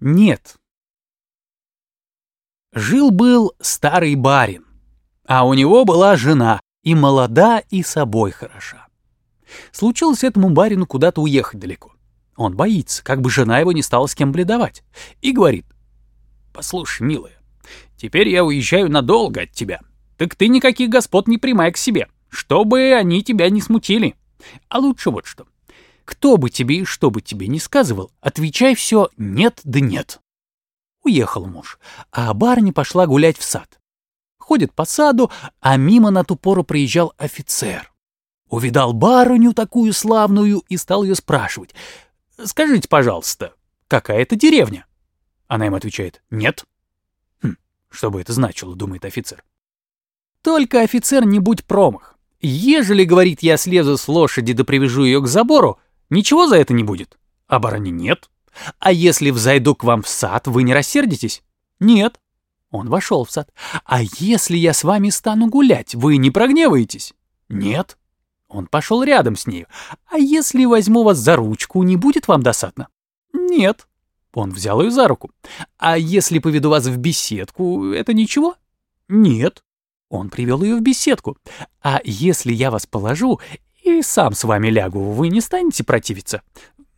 нет. Жил-был старый барин, а у него была жена, и молода, и собой хороша. Случилось этому барину куда-то уехать далеко. Он боится, как бы жена его не стала с кем бледовать, и говорит, «Послушай, милая, теперь я уезжаю надолго от тебя, так ты никаких господ не примай к себе, чтобы они тебя не смутили. А лучше вот что. Кто бы тебе и что бы тебе не сказывал, отвечай все «нет да нет». Уехал муж, а барыня пошла гулять в сад. Ходит по саду, а мимо на ту пору приезжал офицер. Увидал барыню такую славную и стал ее спрашивать. «Скажите, пожалуйста, какая это деревня?» Она им отвечает «нет». Хм, что бы это значило, думает офицер. Только офицер не будь промах. Ежели, говорит, я слезу с лошади да привяжу ее к забору, ничего за это не будет. А барыня нет. А если взойду к вам в сад, вы не рассердитесь? Нет. Он вошел в сад. А если я с вами стану гулять, вы не прогневаетесь? Нет. Он пошел рядом с нею. А если возьму вас за ручку, не будет вам досадно? Нет. Он взял ее за руку. А если поведу вас в беседку, это ничего? Нет. Он привел ее в беседку. А если я вас положу и сам с вами лягу, вы не станете противиться?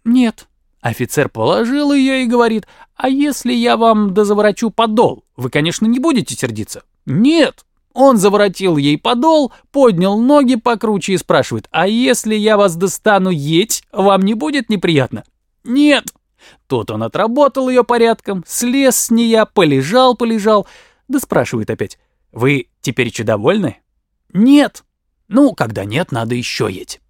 Нет. Офицер положил ее и говорит, «А если я вам дозаворочу подол, вы, конечно, не будете сердиться?» «Нет». Он заворотил ей подол, поднял ноги покруче и спрашивает, «А если я вас достану еть, вам не будет неприятно?» «Нет». Тут он отработал ее порядком, слез с нее, полежал-полежал, да спрашивает опять, «Вы теперь довольны?» «Нет». «Ну, когда нет, надо еще еть».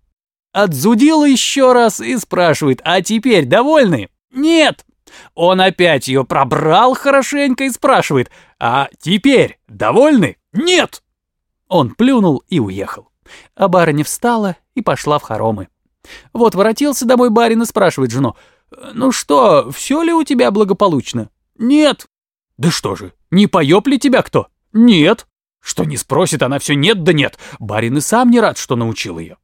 Отзудил еще раз и спрашивает, а теперь довольны? Нет. Он опять ее пробрал хорошенько и спрашивает, а теперь довольны? Нет. Он плюнул и уехал. А барыня встала и пошла в хоромы. Вот воротился домой барин и спрашивает жену, «Ну что, все ли у тебя благополучно?» «Нет». «Да что же, не поёб ли тебя кто?» «Нет». Что не спросит, она все нет да нет. Барин и сам не рад, что научил ее.